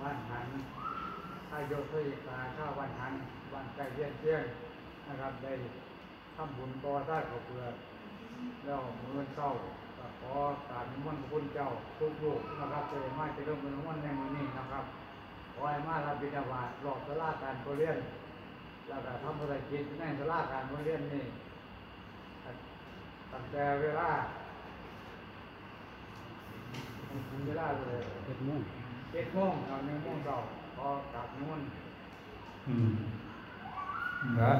บ้านหันถ้ายกเพื่อกาข้าวบ้านหันบ้านใกล้เลี้ยงเที่ยงนะครับได้ทำบุญต่อได้ขอเปลือกแล้วมือเศร้าขอการนิมนต์คุณเจ้าทุกลูกนะครับจะไมาจะเริ่มเป็นวันในมือนี้นะครับขอให้มารับบิณฑบาตรอบสลาการปรเรียนแล้วก็ทำภารกิจในสลาการปรเรียนนี่ตั้งแต่เวลาเวลาเลยเจ็ดโมง เจ็ดโมงตอนหนึ่งโมงเช้าพอกลับนู่นอืมและ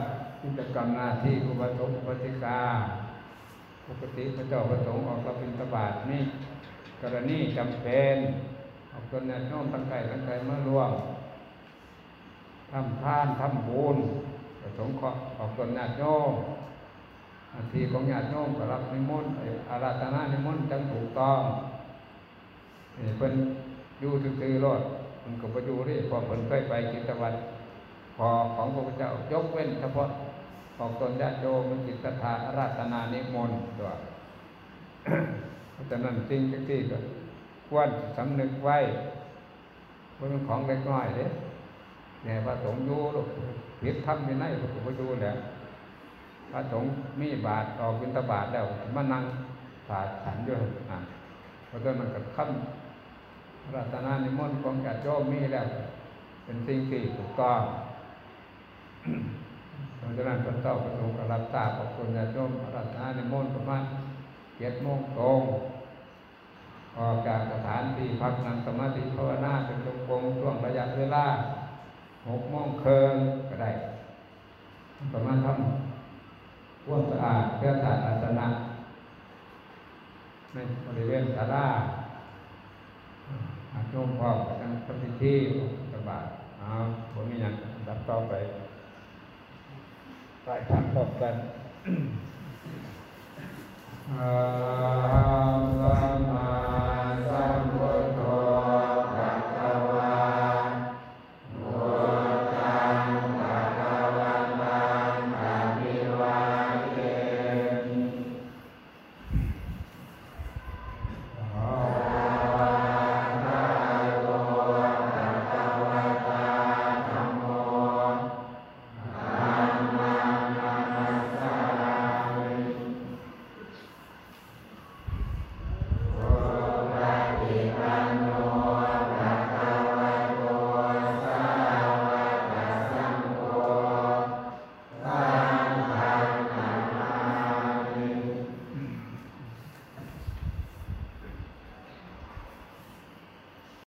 กิจกรรมหน้าที่อุปสมอุปติกาปกติพระเจ้าประสงค์ออกรับบิณฑบาตนี่กรณีจำเป็นออกตนแนวโน้มตั้งใจตั้งใจมาร่วมทำทานทำบุญประสงค์ขอออกตนญาติโยมหน้าที่ของญาติโยมก็รับนิมนต์เอ่ออาราธนานิมนต์จังถูกต้องเพิ่น อยู่ซื่อๆรอดมันก็บ่อยู่เด้เพราะเพิ่นเคยไปกิจวัตรพอของพระพุทธเจ้ายกเว้นเฉพาะออกตนญาติโยมมันจิตศรัทธาราธนานิมนต์ตัวเพราะฉะนั้นสิ่งที่ก็ควรสำนึกไว้ว่าเป็นของเล็กน้อยเด้เนี่ยพระสงฆ์อยู่ลูกผิดธรรมวินัยพระพุทธเจ้าแหละพระสงฆ์มีบาตรออกบิณฑบาตแล้วมานั่งถาดฉันด้วยอะเพราะฉะนั้นมันก็คำ รัตนานิมนต์ของญาติโยมมีแล้ว เป็นสิ่งที่ถูกต้องเพราะฉะนั้นพระเจ้าประสงค์กับรับทราบของคุณญาติโยมรัตนาในมนต์ประมาณเจ็ดโมงตรงออกจากสถานที่พักนั่งสมาธิภาวนาเป็นจงกรมช่วงระยะเวลาหกโมงเคิงก็ได้ประมาณทำความสะอาดเพื่อสาธารณะในบริเวณศาลา อาโยมพร้อมกับทางปฏิทินสบายเอาผมมีอย่างรับต่อไปไปทำพบกันอาลามา